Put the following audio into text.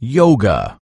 yoga.